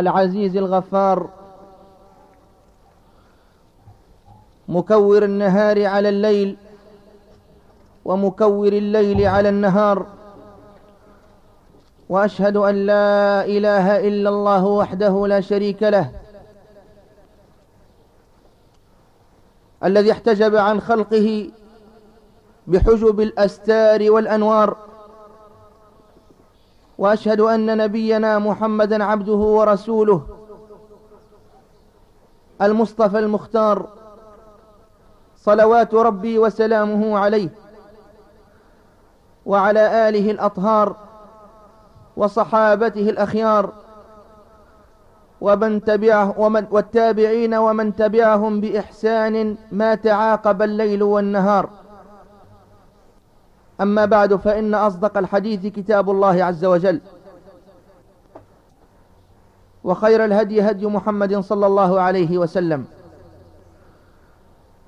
العزيز الغفار مكور النهار على الليل ومكور الليل على النهار وأشهد أن لا إله إلا الله وحده لا شريك له الذي احتجب عن خلقه بحجب الأستار والأنوار. وأشهد أن نبينا محمدا عبده ورسوله المصطفى المختار صلوات ربي وسلامه عليه وعلى آله الأطهار وصحابته الأخيار ومن تبعه ومن والتابعين ومن تبعهم بإحسان ما تعاقب الليل والنهار أما بعد فإن أصدق الحديث كتاب الله عز وجل وخير الهدي هدي محمد صلى الله عليه وسلم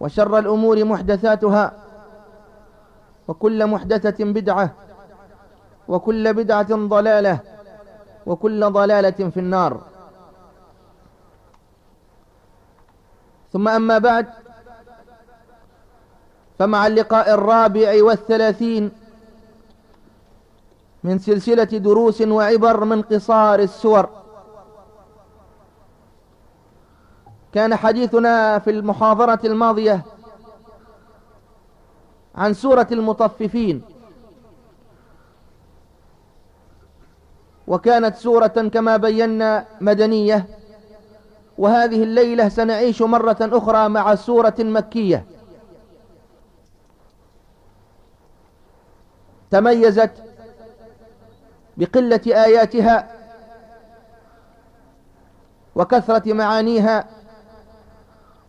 وشر الأمور محدثاتها وكل محدثة بدعة وكل بدعة ضلالة وكل ضلالة في النار. ثم أما بعد فمع اللقاء الرابع والثلاثين من سلسلة دروس وعبر من قصار السور كان حديثنا في المحاضرة الماضية عن سورة المطففين. وكانت سورة كما بينا مدنية وهذه الليلة سنعيش مرة أخرى مع سورة مكية. تميزت بقلة آياتها وكثرة معانيها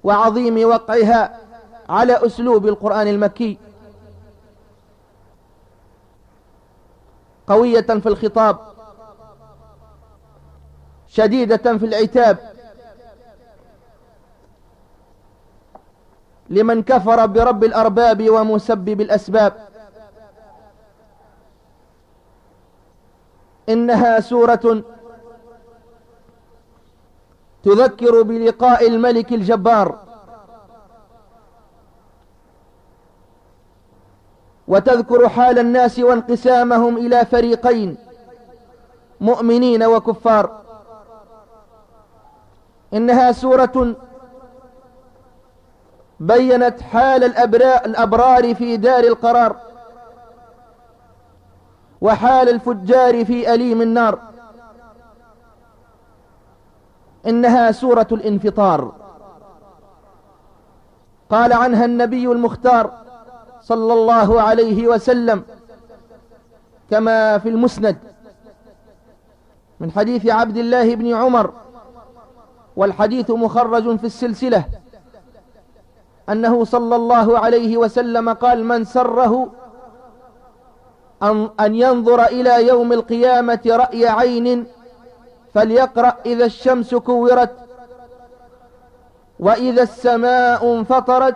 وعظيم وقعها على أسلوب القرآن المكي قوية في الخطاب شديدة في العتاب لمن كفر برب الأرباب ومسبب الأسباب. إنها سورة تذكر بلقاء الملك الجبار. وتذكر حال الناس وانقسامهم إلى فريقين مؤمنين وكفار. إنها سورة بينت حال الأبرار في دار القرار. وحال الفجار في أليم النار. إنها سورة الانفطار. قال عنها النبي المختار صلى الله عليه وسلم كما في المسند من حديث عبد الله بن عمر والحديث مخرج في السلسلة أنه صلى الله عليه وسلم قال من سره أن ينظر إلى يوم القيامة رأي عين فليقرأ إذا الشمس كورت وإذا السماء انفطرت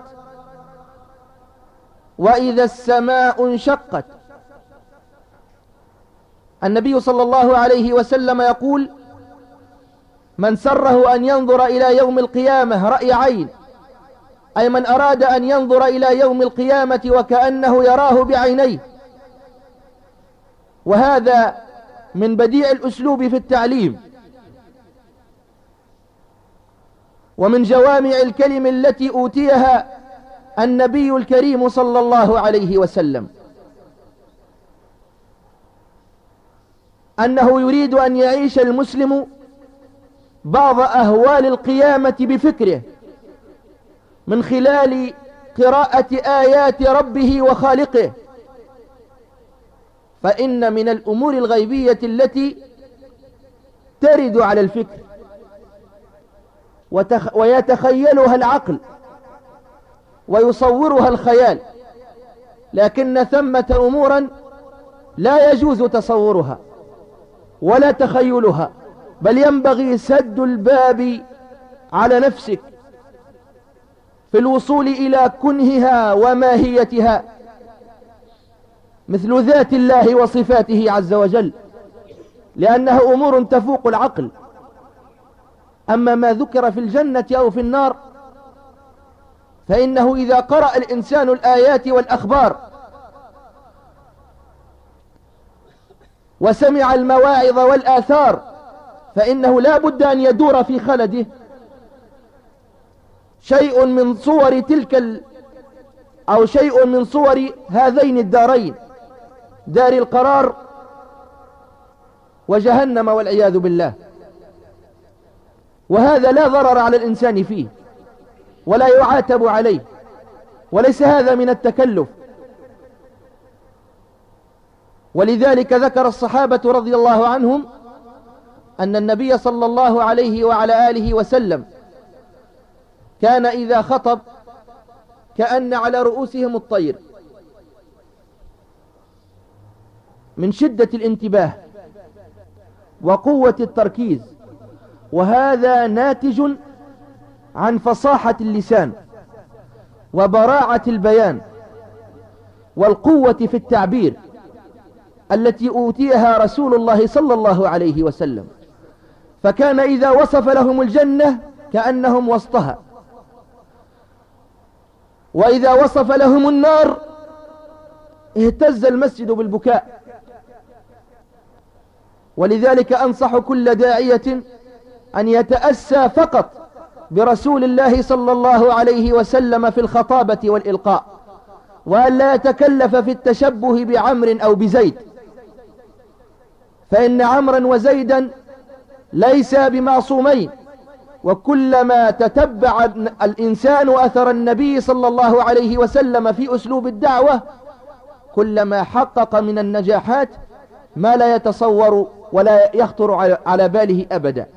وإذا السماء انشقت. النبي صلى الله عليه وسلم يقول من سره أن ينظر إلى يوم القيامة رأي عين أي من أراد أن ينظر إلى يوم القيامة وكأنه يراه بعينيه وهذا من بديع الأسلوب في التعليم ومن جوامع الكلم التي أوتيها النبي الكريم صلى الله عليه وسلم. أنه يريد أن يعيش المسلم بعض أهوال القيامة بفكره من خلال قراءة آيات ربه وخالقه. فإن من الأمور الغيبية التي ترد على الفكر ويتخيلها العقل ويصورها الخيال لكن ثمة أمورا لا يجوز تصورها ولا تخيلها بل ينبغي سد الباب على نفسك في الوصول إلى كنهها وماهيتها. مثل ذات الله وصفاته عز وجل لأنها أمور تفوق العقل. أما ما ذكر في الجنة أو في النار فإنه إذا قرأ الإنسان الآيات والأخبار وسمع المواعظ والآثار فإنه لا بد أن يدور في خلده شيء من صور تلك ال... أو شيء من صور هذين الدارين. دار القرار وجهنم والعياذ بالله. وهذا لا ضرر على الإنسان فيه ولا يعاتب عليه وليس هذا من التكلف. ولذلك ذكر الصحابة رضي الله عنهم أن النبي صلى الله عليه وعلى آله وسلم كان إذا خطب كأن على رؤوسهم الطير. من شدة الانتباه وقوة التركيز وهذا ناتج عن فصاحة اللسان وبراعة البيان والقوة في التعبير التي أوتيها رسول الله صلى الله عليه وسلم. فكان إذا وصف لهم الجنة كأنهم وسطها. وإذا وصف لهم النار اهتز المسجد بالبكاء. ولذلك أنصح كل داعية أن يتأسى فقط برسول الله صلى الله عليه وسلم في الخطابة والإلقاء وأن لا يتكلف في التشبه بعمر أو بزيد. فإن عمرا وزيدا ليس بمعصومين وكلما تتبع الإنسان أثر النبي صلى الله عليه وسلم في أسلوب الدعوة كلما حقق من النجاحات ما لا يتصور ولا يخطر على باله أبدا.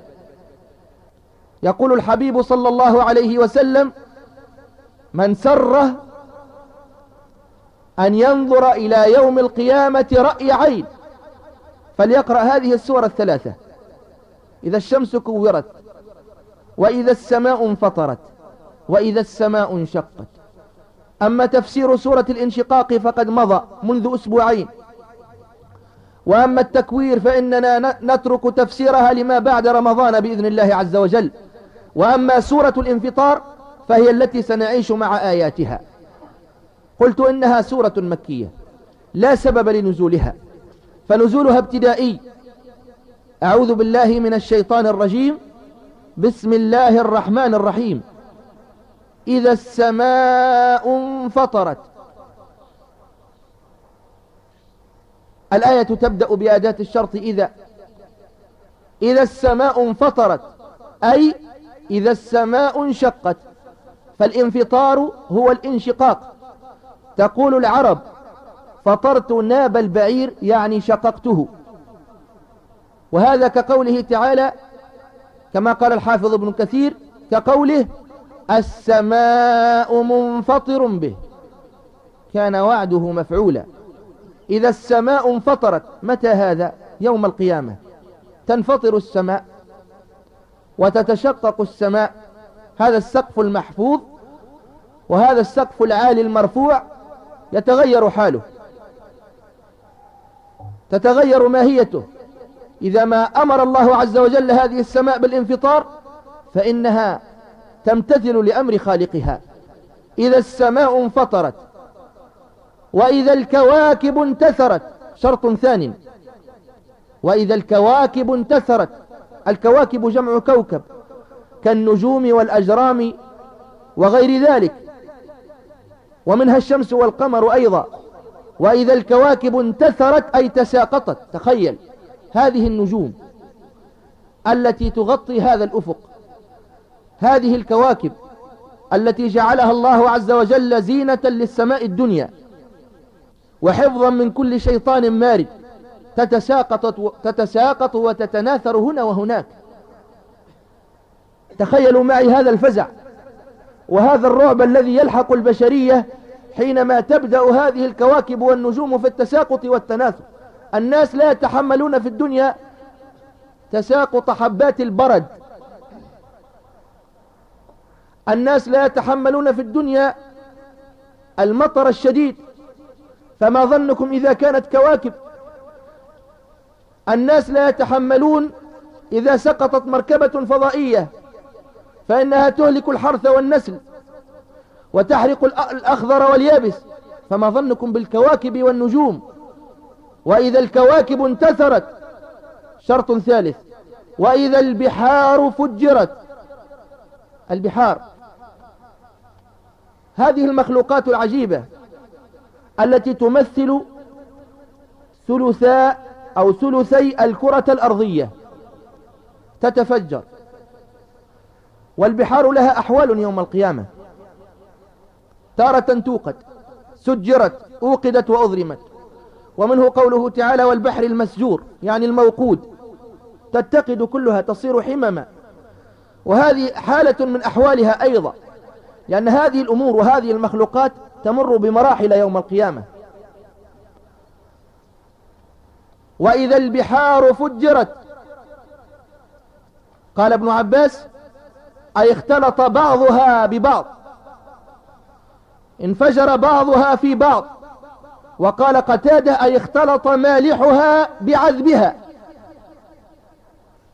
يقول الحبيب صلى الله عليه وسلم من سره أن ينظر إلى يوم القيامة رأي عين. فليقرأ هذه السورة الثلاثة. إذا الشمس كورت وإذا السماء انفطرت وإذا السماء انشقت. أما تفسير سورة الانشقاق فقد مضى منذ أسبوعين. وأما التكوير فإننا نترك تفسيرها لما بعد رمضان بإذن الله عز وجل. وأما سورة الانفطار فهي التي سنعيش مع آياتها. قلت إنها سورة مكية لا سبب لنزولها فنزولها ابتدائي. أعوذ بالله من الشيطان الرجيم. بسم الله الرحمن الرحيم. إذا السماء انفطرت الآية تبدأ بأداة الشرط إذا. إذا السماء انفطرت أي إذا السماء انشقت فالانفطار هو الانشقاق. تقول العرب فطرت ناب البعير يعني شققته. وهذا كقوله تعالى كما قال الحافظ ابن كثير كقوله السماء منفطر به كان وعده مفعولا. إذا السماء انفطرت متى هذا؟ يوم القيامة. تنفطر السماء وتتشقق السماء. هذا السقف المحفوظ وهذا السقف العالي المرفوع يتغير حاله. تتغير ماهيته. إذا ما أمر الله عز وجل هذه السماء بالانفطار فإنها تمتثل لأمر خالقها. إذا السماء انفطرت وإذا الكواكب انتثرت. شرط ثاني. وإذا الكواكب انتثرت. الكواكب جمع كوكب كالنجوم والأجرام وغير ذلك. ومنها الشمس والقمر أيضا. وإذا الكواكب انتثرت أي تساقطت. تخيل. هذه النجوم التي تغطي هذا الأفق. هذه الكواكب التي جعلها الله عز وجل زينة للسماء الدنيا. وحفظا من كل شيطان مارد تتساقط, تتساقط وتتناثر هنا وهناك. تخيلوا معي هذا الفزع وهذا الرعب الذي يلحق البشرية حينما تبدأ هذه الكواكب والنجوم في التساقط والتناثر. الناس لا يتحملون في الدنيا تساقط حبات البرد. الناس لا يتحملون في الدنيا المطر الشديد فما ظنكم إذا كانت كواكب. الناس لا يتحملون إذا سقطت مركبة فضائية فإنها تهلك الحرث والنسل وتحرق الأخضر واليابس. فما ظنكم بالكواكب والنجوم. وإذا الكواكب انتثرت شرط ثالث. وإذا البحار فجرت. البحار. هذه المخلوقات العجيبة. التي تمثل ثلثاء أو ثلثي الكرة الأرضية. تتفجر. والبحار لها أحوال يوم القيامة. تارة توقد سجرت أوقدت وأظلمت. ومنه قوله تعالى والبحر المسجور يعني الموقود. تتقد كلها تصير حمما. وهذه حالة من أحوالها أيضا. لأن هذه الأمور وهذه المخلوقات تمر بمراحل يوم القيامة. وإذا البحار فجرت. قال ابن عباس أي اختلط بعضها ببعض. انفجر بعضها في بعض. وقال قتادة أي اختلط مالحها بعذبها.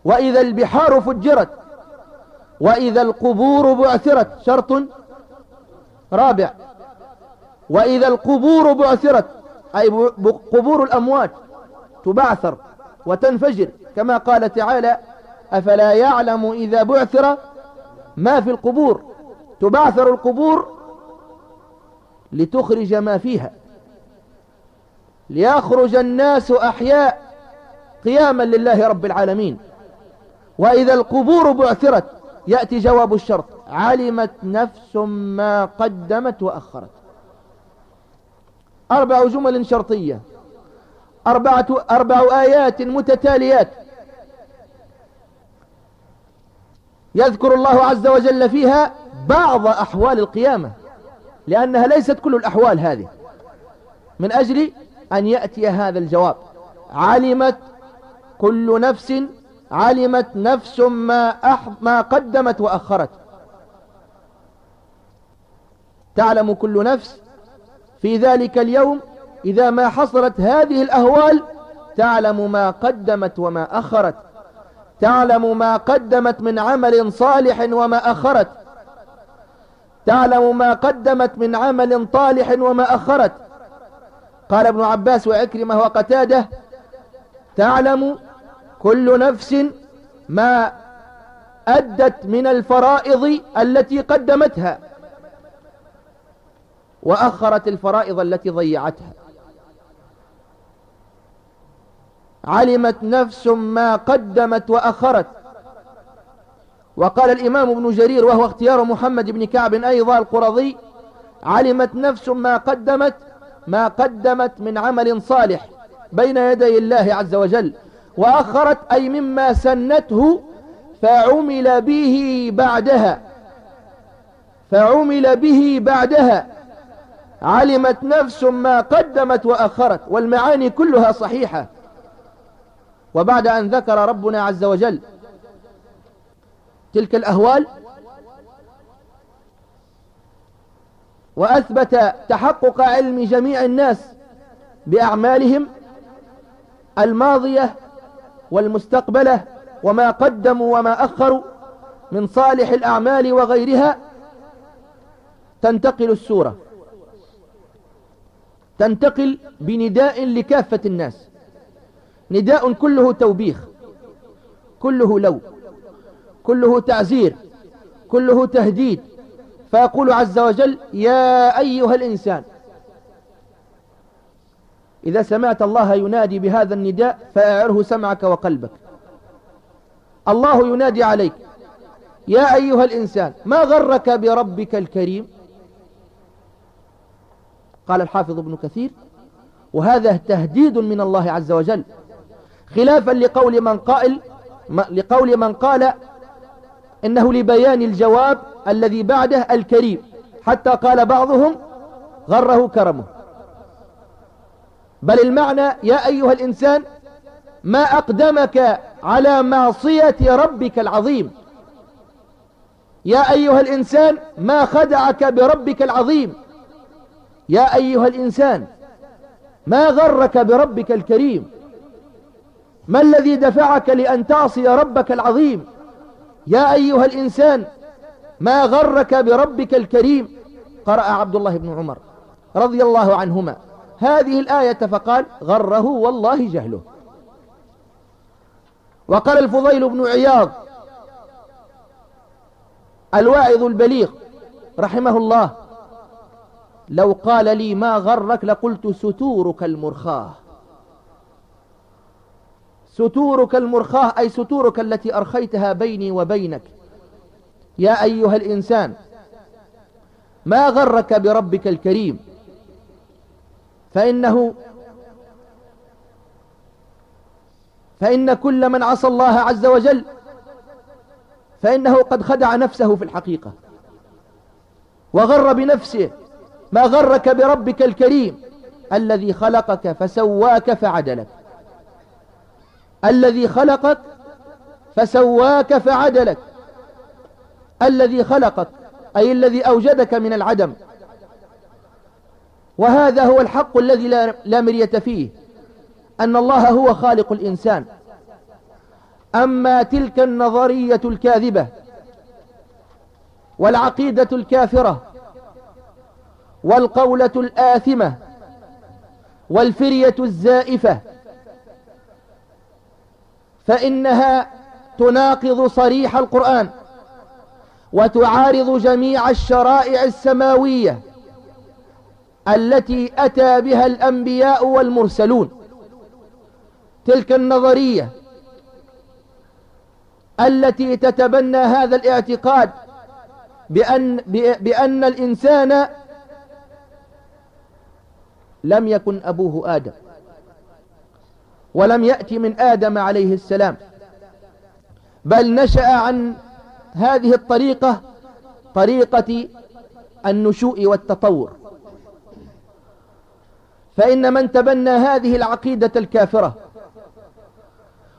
وإذا البحار فجرت. وإذا القبور بعثرت. شرط رابع. وإذا القبور بعثرت أي قبور الأموات تبعثر وتنفجر. كما قال تعالى أفلا يعلم إذا بعثر ما في القبور؟ تبعثر القبور لتخرج ما فيها. ليخرج الناس أحياء قياما لله رب العالمين. وإذا القبور بعثرت يأتي جواب الشرط علمت نفس ما قدمت وأخرت. أربع جمل شرطية. أربعة أربع آيات متتاليات. يذكر الله عز وجل فيها بعض أحوال القيامة لأنها ليست كل الأحوال هذه. من أجل أن يأتي هذا الجواب. علمت كل نفس علمت نفس ما, أح ما قدمت وأخرت. تعلم كل نفس في ذلك اليوم إذا ما حصلت هذه الأهوال تعلم ما قدمت وما أخرت. تعلم ما قدمت من عمل صالح وما أخرت. تعلم ما قدمت من عمل طالح وما أخرت. قال ابن عباس وعكرمة وقتادة تعلم كل نفس ما أدت من الفرائض التي قدمتها. وأخرت الفرائض التي ضيعتها. علمت نفس ما قدمت وأخرت. وقال الإمام ابن جرير وهو اختيار محمد بن كعب أيضا القرضي علمت نفس ما قدمت ما قدمت من عمل صالح بين يدي الله عز وجل. وأخرت أي مما سنته فعمل به بعدها. فعمل به بعدها. علمت نفس ما قدمت وأخرت والمعاني كلها صحيحة. وبعد أن ذكر ربنا عز وجل تلك الأهوال وأثبت تحقق علم جميع الناس بأعمالهم الماضية والمستقبلة وما قدموا وما أخروا من صالح الأعمال وغيرها تنتقل السورة. تنتقل بنداء لكافة الناس. نداء كله توبيخ كله لو كله تعزير كله تهديد. فيقول عز وجل يا أيها الإنسان إذا سمعت الله ينادي بهذا النداء فأعره سمعك وقلبك. الله ينادي عليك يا أيها الإنسان ما غرك بربك الكريم؟ قال الحافظ ابن كثير وهذا تهديد من الله عز وجل خلافا لقول من قائل لقول من قال إنه لبيان الجواب الذي بعده الكريم حتى قال بعضهم غره كرمه. بل المعنى يا أيها الإنسان ما أقدمك على معصية ربك العظيم. يا أيها الإنسان ما خدعك بربك العظيم. يا أيها الإنسان ما غرك بربك الكريم؟ ما الذي دفعك لأن تعصي ربك العظيم؟ يا أيها الإنسان ما غرك بربك الكريم؟ قرأ عبد الله بن عمر رضي الله عنهما هذه الآية فقال غره والله جهله. وقال الفضيل بن عياض الواعظ البليغ رحمه الله لو قال لي ما غرك لقلت ستورك المرخاة. ستورك المرخاة أي ستورك التي أرخيتها بيني وبينك. يا أيها الإنسان ما غرك بربك الكريم؟ فإنه فإن كل من عصى الله عز وجل فإنه قد خدع نفسه في الحقيقة. وغر بنفسه ما غرك بربك الكريم الذي خلقك فسواك فعدلك. الذي خلقك فسواك فعدلك. الذي خلقك أي الذي أوجدك من العدم. وهذا هو الحق الذي لا مرية فيه أن الله هو خالق الإنسان. أما تلك النظرية الكاذبة والعقيدة الكافرة والقولة الآثمة والفرية الزائفة فإنها تناقض صريح القرآن وتعارض جميع الشرائع السماوية التي أتى بها الأنبياء والمرسلون. تلك النظرية التي تتبنى هذا الاعتقاد بأن, بأن الإنسان لم يكن أبوه آدم. ولم يأتي من آدم عليه السلام. بل نشأ عن هذه الطريقة طريقة النشوء والتطور. فإن من تبنى هذه العقيدة الكافرة.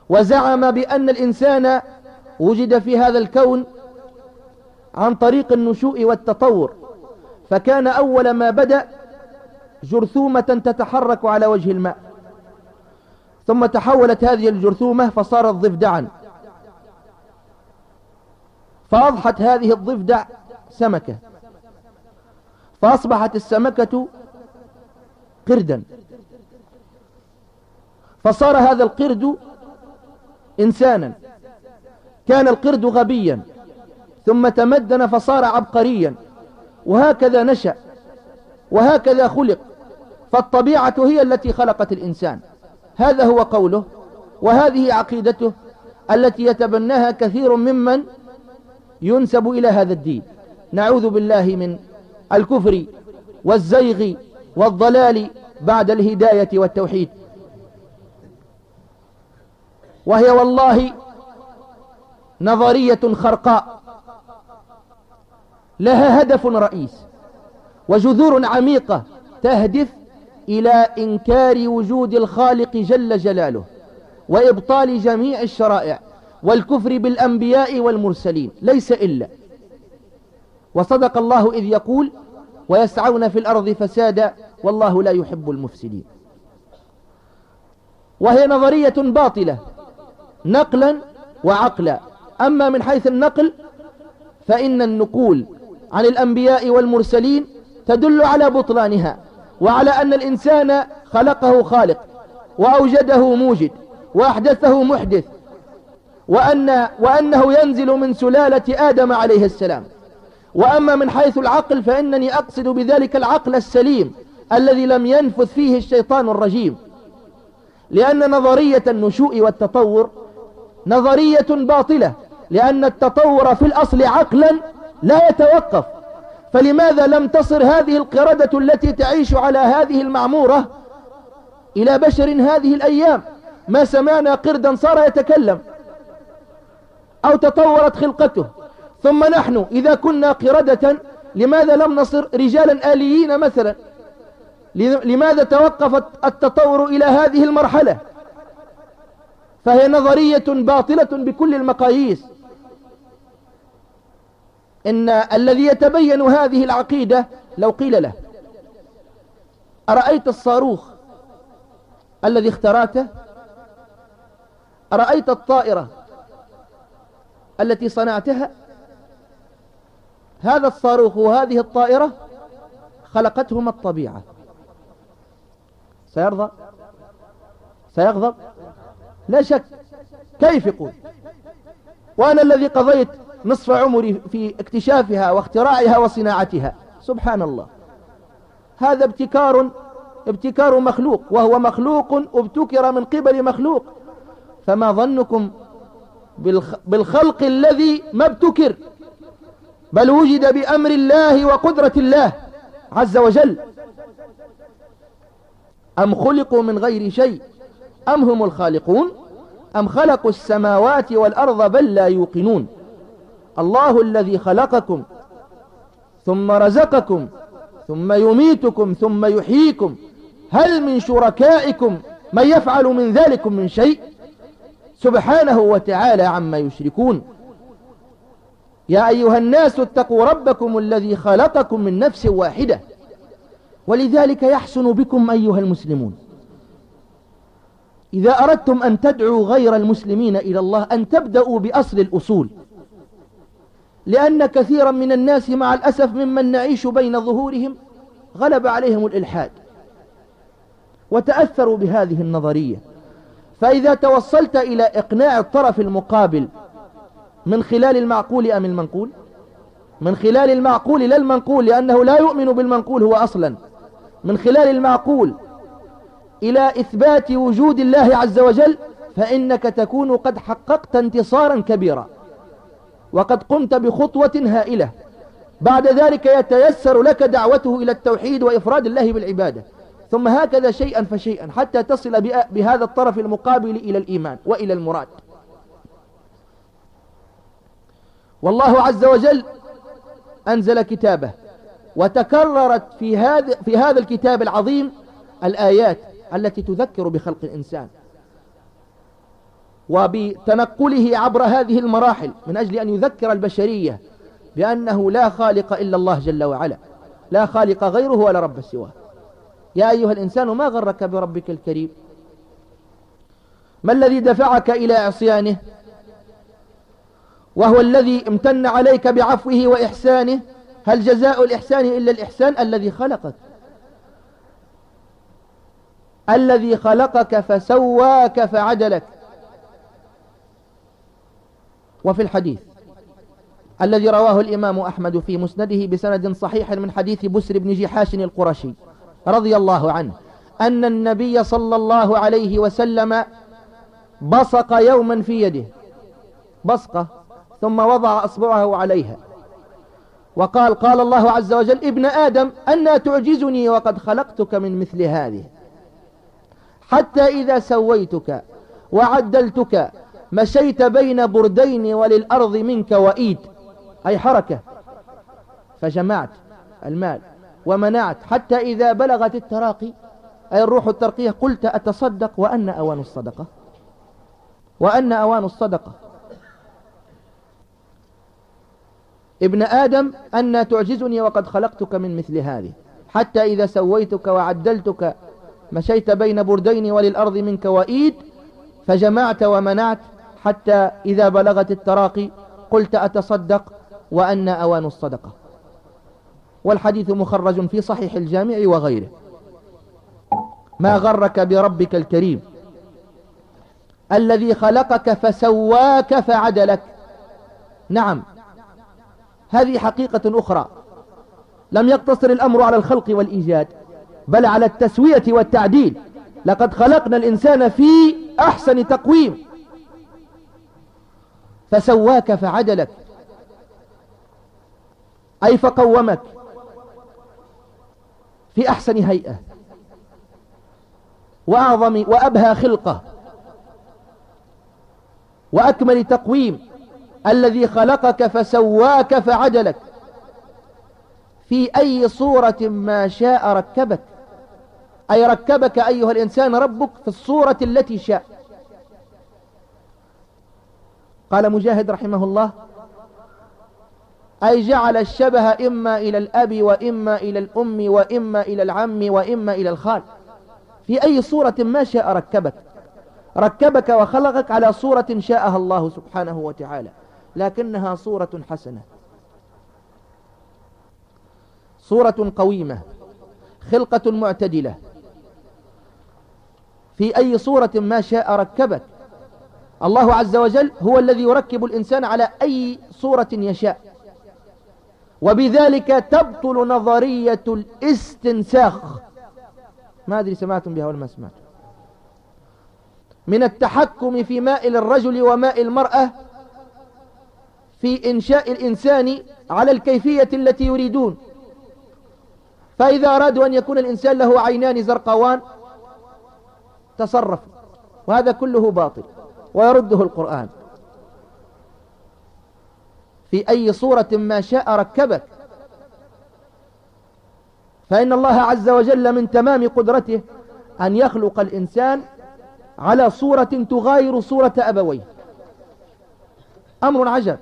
وزعم بأن الإنسان وجد في هذا الكون عن طريق النشوء والتطور. فكان أول ما بدأ جرثومة تتحرك على وجه الماء. ثم تحولت هذه الجرثومة فصارت ضفدعا فأضحت هذه الضفدع سمكة. فأصبحت السمكة قردا. فصار هذا القرد إنسانا. كان القرد غبيا. ثم تمدن فصار عبقريا. وهكذا نشأ. وهكذا خلق. فالطبيعة هي التي خلقت الإنسان. هذا هو قوله وهذه عقيدته التي يتبناها كثير ممن ينسب إلى هذا الدين. نعوذ بالله من الكفر والزيغ والضلال بعد الهداية والتوحيد. وهي والله نظرية خرقاء لها هدف رئيس وجذور عميقة تهدف إلى إنكار وجود الخالق جل جلاله وإبطال جميع الشرائع والكفر بالأنبياء والمرسلين ليس إلا. وصدق الله إذ يقول ويسعون في الأرض فسادا والله لا يحب المفسدين. وهي نظرية باطلة نقلا وعقلا. أما من حيث النقل فإن النقول عن الأنبياء والمرسلين تدل على بطلانها. وعلى أن الإنسان خلقه خالق وأوجده موجد وأحدثه محدث وأن وأنه ينزل من سلالة آدم عليه السلام. وأما من حيث العقل فإنني أقصد بذلك العقل السليم الذي لم ينفذ فيه الشيطان الرجيم. لأن نظرية النشوء والتطور نظرية باطلة لأن التطور في الأصل عقلا لا يتوقف. فلماذا لم تصر هذه القردة التي تعيش على هذه المعمورة إلى بشر هذه الأيام؟ ما سمعنا قردا صار يتكلم أو تطورت خلقته. ثم نحن إذا كنا قردة لماذا لم نصر رجالا آليين مثلا؟ لماذا توقفت التطور إلى هذه المرحلة؟ فهي نظرية باطلة بكل المقاييس. إن الذي يتبين هذه العقيدة لو قيل له أرأيت الصاروخ الذي اختراته؟ أرأيت الطائرة التي صنعتها؟ هذا الصاروخ وهذه الطائرة خلقتهما الطبيعة. سيرضى؟ سيغضب؟ لا شك. كيف يقول؟ وأنا الذي قضيت نصف عمري في اكتشافها واختراعها وصناعتها. سبحان الله هذا ابتكار ابتكار مخلوق وهو مخلوق ابتكر من قبل مخلوق. فما ظنكم بالخلق الذي ما ابتكر؟ بل وجد بأمر الله وقدرة الله عز وجل. أم خلقوا من غير شيء؟ أم هم الخالقون؟ أم خلقوا السماوات والأرض بل لا يوقنون؟ الله الذي خلقكم ثم رزقكم ثم يميتكم ثم يحييكم. هل من شركائكم من يفعل من ذلكم من شيء؟ سبحانه وتعالى عما يشركون. يا أيها الناس اتقوا ربكم الذي خلقكم من نفس واحدة ولذلك يحسن بكم أيها المسلمون. إذا أردتم أن تدعوا غير المسلمين إلى الله أن تبدأوا بأصل الأصول. لأن كثيرا من الناس مع الأسف ممن نعيش بين ظهورهم غلب عليهم الإلحاد وتأثروا بهذه النظرية. فإذا توصلت إلى إقناع الطرف المقابل من خلال المعقول أم المنقول؟ من خلال المعقول لا المنقول لأنه لا يؤمن بالمنقول هو أصلا. من خلال المعقول إلى إثبات وجود الله عز وجل فإنك تكون قد حققت انتصارا كبيرا. وقد قمت بخطوة هائلة. بعد ذلك يتيسر لك دعوته إلى التوحيد وإفراد الله بالعبادة. ثم هكذا شيئا فشيئا حتى تصل بهذا الطرف المقابل إلى الإيمان وإلى المراد. والله عز وجل أنزل كتابه وتكررت في هذا في هذا الكتاب العظيم الآيات التي تذكر بخلق الإنسان. وبتنقله عبر هذه المراحل من أجل أن يذكر البشرية بأنه لا خالق إلا الله جل وعلا لا خالق غيره ولا رب سواه. يا أيها الإنسان ما غرك بربك الكريم؟ ما الذي دفعك إلى عصيانه؟ وهو الذي امتن عليك بعفوه وإحسانه؟ هل جزاء الإحسان إلا الإحسان الذي خلقك؟ الذي خلقك فسواك فعدلك. وفي الحديث الذي رواه الإمام أحمد في مسنده بسند صحيح من حديث بسر بن جحاش القرشي رضي الله عنه أن النبي صلى الله عليه وسلم بصق يوما في يده. بصقة ثم وضع أصبعه عليها. وقال قال الله عز وجل ابن آدم أنا تعجزني وقد خلقتك من مثل هذه. حتى إذا سويتك وعدلتك مشيت بين بردين وللأرض منك وإيد. أي حركة. فجمعت المال ومنعت. حتى إذا بلغت التراقي أي الروح الترقية قلت أتصدق وأن أوان الصدقة. وأن أوان الصدقة. ابن آدم أن تعجزني وقد خلقتك من مثل هذه. حتى إذا سويتك وعدلتك مشيت بين بردين وللأرض منك وإيد فجمعت ومنعت. حتى إذا بلغت التراقي قلت أتصدق وأن أوان الصدقة. والحديث مخرج في صحيح الجامع وغيره. ما غرك بربك الكريم. الذي خلقك فسواك فعدلك. نعم. هذه حقيقة أخرى. لم يقتصر الأمر على الخلق والإيجاد بل على التسوية والتعديل. لقد خلقنا الإنسان في أحسن تقويم. فسواك فعدلك. أي فقومك. في أحسن هيئة. وأعظم وأبهى خلقة. وأكمل تقويم. الذي خلقك فسواك فعدلك. في أي صورة ما شاء ركبك. أي ركبك أيها الإنسان ربك في الصورة التي شاء. قال مجاهد رحمه الله أي جعل الشبه إما إلى الأب وإما إلى الأم وإما إلى العم وإما إلى الخال. في أي صورة ما شاء ركبك؟ ركبك وخلقك على صورة شاءها الله سبحانه وتعالى لكنها صورة حسنة. صورة قويمة خلقة معتدلة. في أي صورة ما شاء ركبك؟ الله عز وجل هو الذي يركب الإنسان على أي صورة يشاء. وبذلك تبطل نظرية الاستنساخ. ما أدري سمعتم بها ولا ما سمعتم. من التحكم في مائل الرجل وماء المرأة في إنشاء الإنسان على الكيفية التي يريدون. فإذا أرادوا أن يكون الإنسان له عينان زرقوان تصرف وهذا كله باطل. ويرده القرآن. في أي صورة ما شاء ركبك. فإن الله عز وجل من تمام قدرته أن يخلق الإنسان على صورة تغاير صورة أبويه. أمر عجب.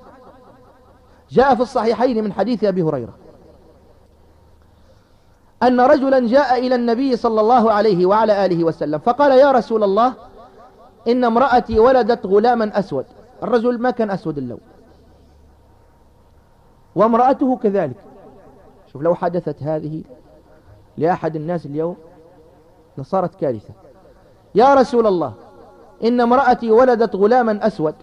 جاء في الصحيحين من حديث أبي هريرة. أن رجلا جاء إلى النبي صلى الله عليه وعلى آله وسلم فقال يا رسول الله إن امرأتي ولدت غلاما أسود. الرجل ما كان أسود اللون. وامرأته كذلك. شوف لو حدثت هذه لأحد الناس اليوم لصارت كارثة. يا رسول الله إن امرأتي ولدت غلاما أسود.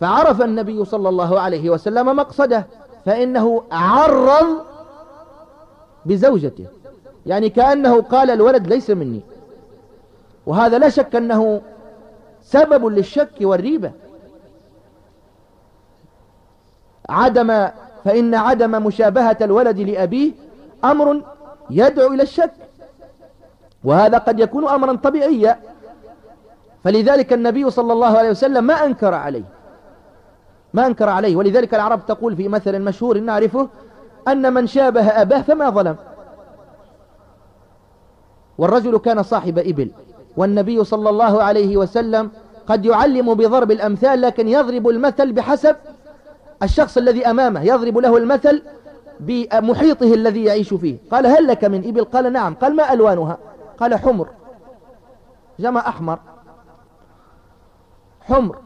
فعرف النبي صلى الله عليه وسلم مقصده فإنه عرض بزوجته. يعني كأنه قال الولد ليس مني. وهذا لا شك أنه سبب للشك والريبة. عدم فإن عدم مشابهة الولد لأبيه أمر يدعو إلى الشك وهذا قد يكون أمرا طبيعيا. فلذلك النبي صلى الله عليه وسلم ما أنكر عليه ما أنكر عليه. ولذلك العرب تقول في مثل مشهور نعرفه أن من شابه أباه فما ظلم. والرجل كان صاحب إبل. والنبي صلى الله عليه وسلم قد يعلم بضرب الأمثال لكن يضرب المثل بحسب الشخص الذي أمامه يضرب له المثل بمحيطه الذي يعيش فيه. قال هل لك من إبل؟ قال نعم. قال ما ألوانها؟ قال حمر. جمع أحمر. حمر.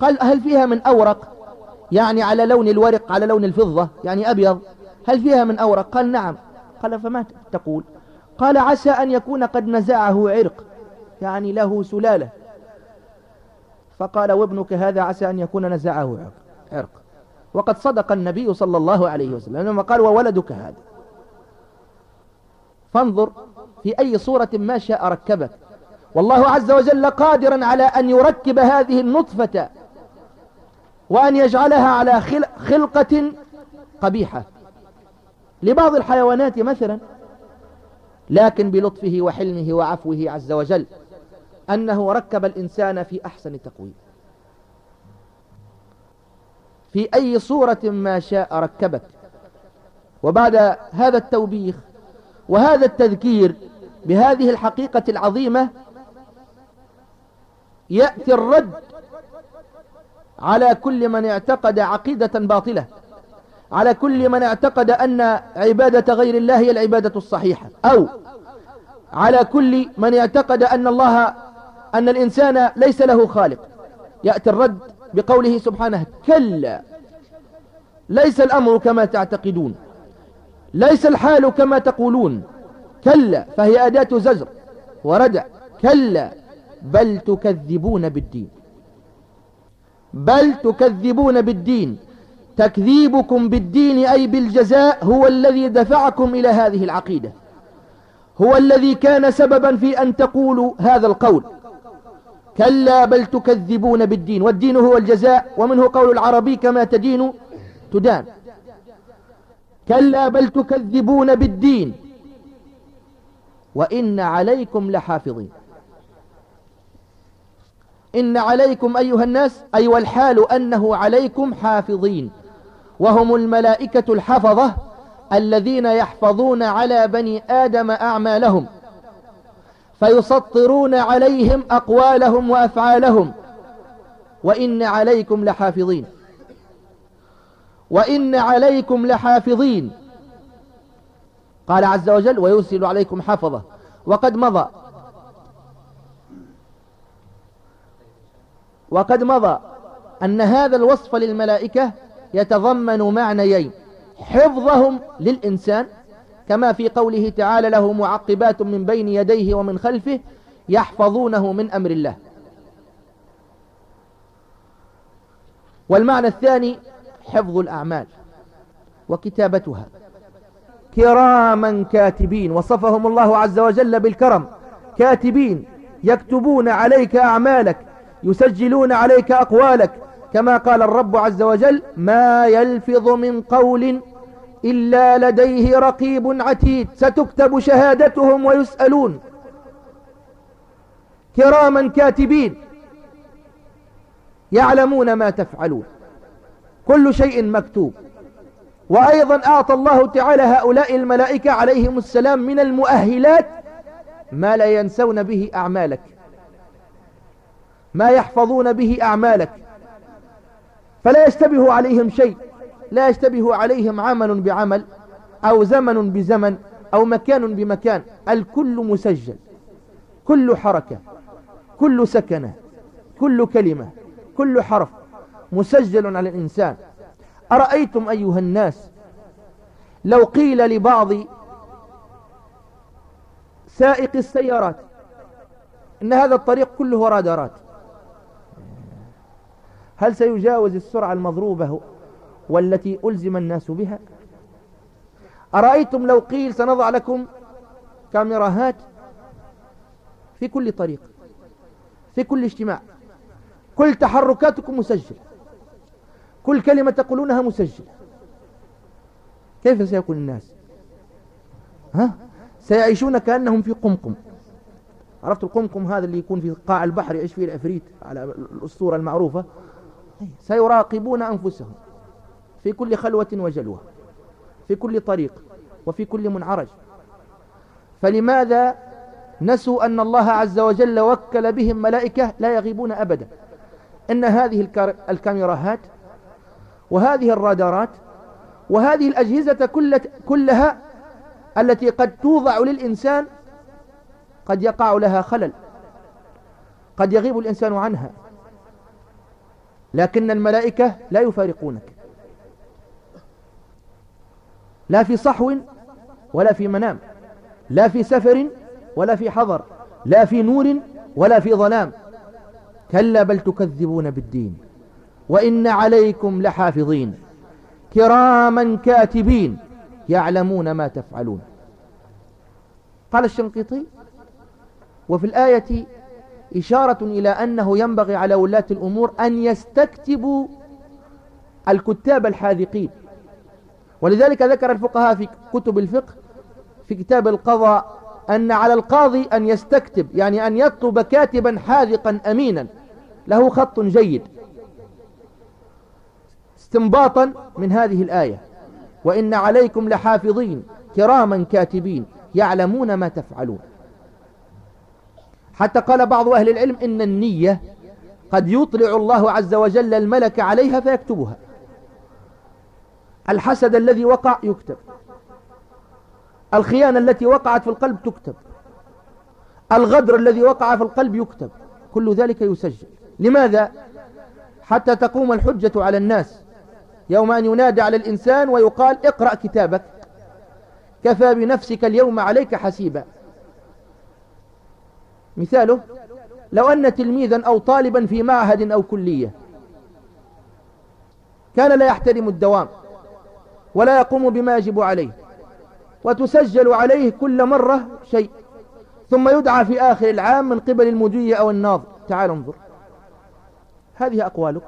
قال هل فيها من أورق؟ يعني على لون الورق على لون الفضة يعني أبيض. هل فيها من أورق؟ قال نعم. قال فما تقول؟ قال عسى أن يكون قد نزعه عرق يعني له سلالة. فقال وابنك هذا عسى أن يكون نزعه عرق, وقد صدق النبي صلى الله عليه وسلم لما قال وولدك هذا. فانظر في أي صورة ما شاء ركبك. والله عز وجل قادرا على أن يركب هذه النطفة وأن يجعلها على خلقة قبيحة. لبعض الحيوانات مثلا لكن بلطفه وحلمه وعفوه عز وجل أنه ركب الإنسان في أحسن تقويم. في أي صورة ما شاء ركبك. وبعد هذا التوبيخ وهذا التذكير بهذه الحقيقة العظيمة يأتي الرد على كل من اعتقد عقيدة باطلة. على كل من اعتقد أن عبادة غير الله هي العبادة الصحيحة. أو على كل من اعتقد أن الله أن الإنسان ليس له خالق. يأتي الرد بقوله سبحانه كلا ليس الأمر كما تعتقدون. ليس الحال كما تقولون. كلا فهي أداة زجر وردع. كلا بل تكذبون بالدين. بل تكذبون بالدين. تكذيبكم بالدين أي بالجزاء هو الذي دفعكم إلى هذه العقيدة. هو الذي كان سببا في أن تقولوا هذا القول. كلا بل تكذبون بالدين. والدين هو الجزاء ومنه قول العربي كما تدين تدان. كلا بل تكذبون بالدين. وإن عليكم لحافظين. إن عليكم أيها الناس أي أيوة والحال أنه عليكم حافظين. وهم الملائكة الحفظة الذين يحفظون على بني آدم أعمالهم فيسطرون عليهم أقوالهم وأفعالهم وإن عليكم لحافظين وإن عليكم لحافظين. قال عز وجل ويرسل عليكم حفظة وقد مضى وقد مضى أن هذا الوصف للملائكة يتضمن معنيين. حفظهم للإنسان كما في قوله تعالى له معقبات من بين يديه ومن خلفه يحفظونه من أمر الله. والمعنى الثاني حفظ الأعمال وكتابتها. كراما كاتبين وصفهم الله عز وجل بالكرم. كاتبين يكتبون عليك أعمالك يسجلون عليك أقوالك كما قال الرب عز وجل ما يلفظ من قول إلا لديه رقيب عتيد ستكتب شهادتهم ويسألون. كراما كاتبين يعلمون ما تفعلون كل شيء مكتوب. وأيضا أعطى الله تعالى هؤلاء الملائكة عليهم السلام من المؤهلات ما لا ينسون به أعمالك ما يحفظون به أعمالك. فلا يشتبه عليهم شيء. لا يشتبه عليهم عمل بعمل أو زمن بزمن أو مكان بمكان. الكل مسجل. كل حركة. كل سكنة. كل كلمة. كل حرف. مسجل على الإنسان. أرأيتم أيها الناس؟ لو قيل لبعض سائق السيارات إن هذا الطريق كله رادارات. هل سيجاوز السرعة المضروبة والتي ألزم الناس بها؟ أرأيتم لو قيل سنضع لكم كاميراهات في كل طريق في كل اجتماع كل تحركاتكم مسجل كل كلمة تقولونها مسجلة كيف سيكون الناس؟ ها؟ سيعيشون كأنهم في قمقم. عرفت القمقم هذا اللي يكون في قاع البحر يعيش فيه العفريت على الأسطورة المعروفة؟ سيراقبون أنفسهم في كل خلوة وجلوة في كل طريق وفي كل منعرج. فلماذا نسوا أن الله عز وجل وكل بهم ملائكة لا يغيبون أبدا؟ إن هذه الكاميراهات وهذه الرادارات وهذه الأجهزة كلها التي قد توضع للإنسان قد يقع لها خلل قد يغيب الإنسان عنها. لكن الملائكة لا يفارقونك. لا في صحو ولا في منام لا في سفر ولا في حضر لا في نور ولا في ظلام. كلا بل تكذبون بالدين وإن عليكم لحافظين. كراما كاتبين يعلمون ما تفعلون. قال الشنقيطي وفي الآية إشارة إلى أنه ينبغي على ولاة الأمور أن يستكتبوا الكتاب الحاذقين. ولذلك ذكر الفقهاء في كتب الفقه في كتاب القضاء أن على القاضي أن يستكتب يعني أن يطلب كاتبا حاذقا أمينا. له خط جيد. استنباطا من هذه الآية. وإن عليكم لحافظين كراما كاتبين يعلمون ما تفعلون. حتى قال بعض أهل العلم إن النية قد يطلع الله عز وجل الملك عليها فيكتبها. الحسد الذي وقع يكتب. الخيانة التي وقعت في القلب تكتب. الغدر الذي وقع في القلب يكتب. كل ذلك يسجل. لماذا؟ حتى تقوم الحجة على الناس يوم أن ينادى على الإنسان ويقال اقرأ كتابك. كفى بنفسك اليوم عليك حسيبا. مثاله لو أن تلميذا أو طالبا في معهد أو كلية كان لا يحترم الدوام ولا يقوم بما يجب عليه وتسجل عليه كل مرة شيء ثم يدعى في آخر العام من قبل المدير أو الناظر. تعال انظر. هذه أقوالك.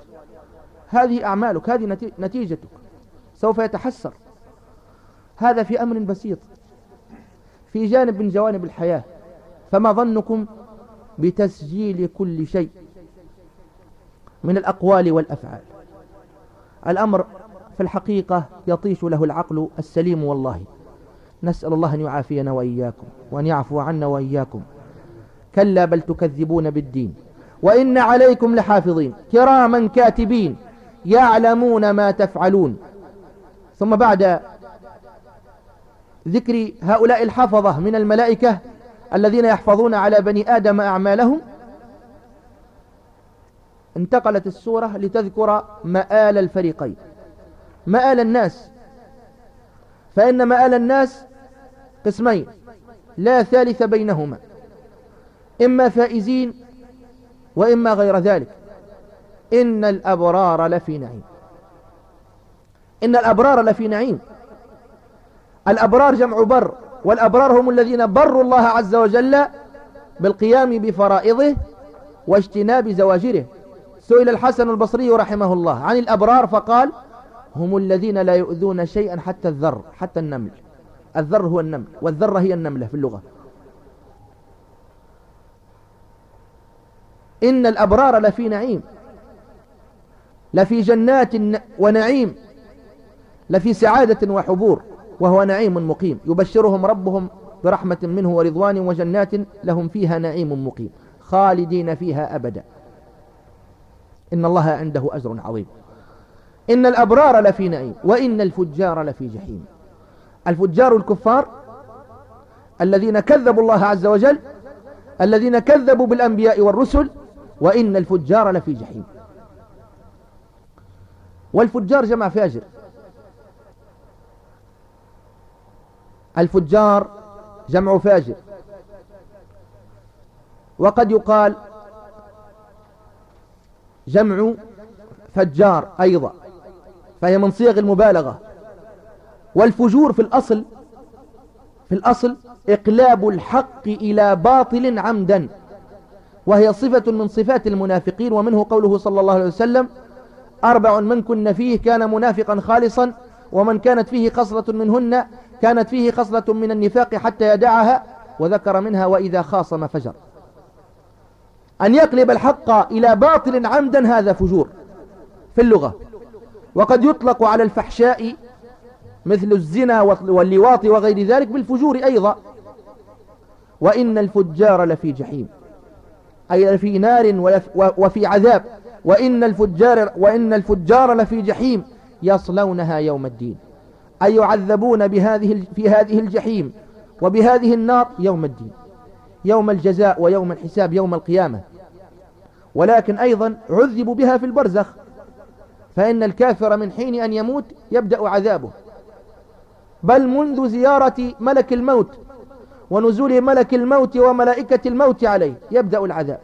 هذه أعمالك. هذه نتيجتك. سوف يتحسر. هذا في أمر بسيط. في جانب من جوانب الحياة. فما ظنكم بتسجيل كل شيء من الأقوال والأفعال. الأمر في الحقيقة يطيش له العقل السليم والله. نسأل الله أن يعافينا وإياكم وأن يعفو عنا وإياكم. كلا بل تكذبون بالدين. وإن عليكم لحافظين كراما كاتبين يعلمون ما تفعلون. ثم بعد ذكر هؤلاء الحفظة من الملائكة الذين يحفظون على بني آدم أعمالهم انتقلت السورة لتذكر مآل الفريقين. مآل الناس فإن مآل الناس قسمين لا ثالث بينهما إما فائزين وإما غير ذلك. إن الأبرار لفي نعيم. إن الأبرار لفي نعيم. الأبرار جمع بر. والأبرار هم الذين بروا الله عز وجل بالقيام بفرائضه واجتناب زواجره. سئل الحسن البصري رحمه الله عن الأبرار فقال هم الذين لا يؤذون شيئا حتى الذر حتى النمل. الذر هو النمل والذرة هي النملة في اللغة. إن الأبرار لفي نعيم لفي جنات ونعيم لفي سعادة وحبور. وهو نعيم مقيم. يبشرهم ربهم برحمة منه ورضوان وجنات لهم فيها نعيم مقيم. خالدين فيها أبدا. إن الله عنده أجر عظيم. إن الأبرار لفي نعيم وإن الفجار لفي جحيم. الفجار الكفار الذين كذبوا الله عز وجل الذين كذبوا بالأنبياء والرسل وإن الفجار لفي جحيم. والفجار جمع فاجر الفجار جمع فاجر. وقد يقال جمع فجار أيضا فهي من صيغ المبالغة. والفجور في الأصل في الأصل إقلاب الحق إلى باطل عمدا وهي صفة من صفات المنافقين ومنه قوله صلى الله عليه وسلم أربع من كن فيه كان منافقا خالصا ومن كانت فيه خصلة منهن كانت فيه خصلة من النفاق حتى يدعها وذكر منها وإذا خاصم فجر. أن يقلب الحق إلى باطل عمدا هذا فجور في اللغة. وقد يطلق على الفحشاء مثل الزنا واللواط وغير ذلك بالفجور أيضا. وإن الفجار لفي جحيم. أي لفي نار وفي عذاب. وإن الفجار, وإن الفجار لفي جحيم. يصلونها يوم الدين. أي يعذبون بهذه في هذه الجحيم وبهذه النار يوم الدين يوم الجزاء ويوم الحساب يوم القيامة. ولكن أيضا عذبوا بها في البرزخ فإن الكافر من حين أن يموت يبدأ عذابه. بل منذ زيارة ملك الموت ونزول ملك الموت وملائكة الموت عليه يبدأ العذاب.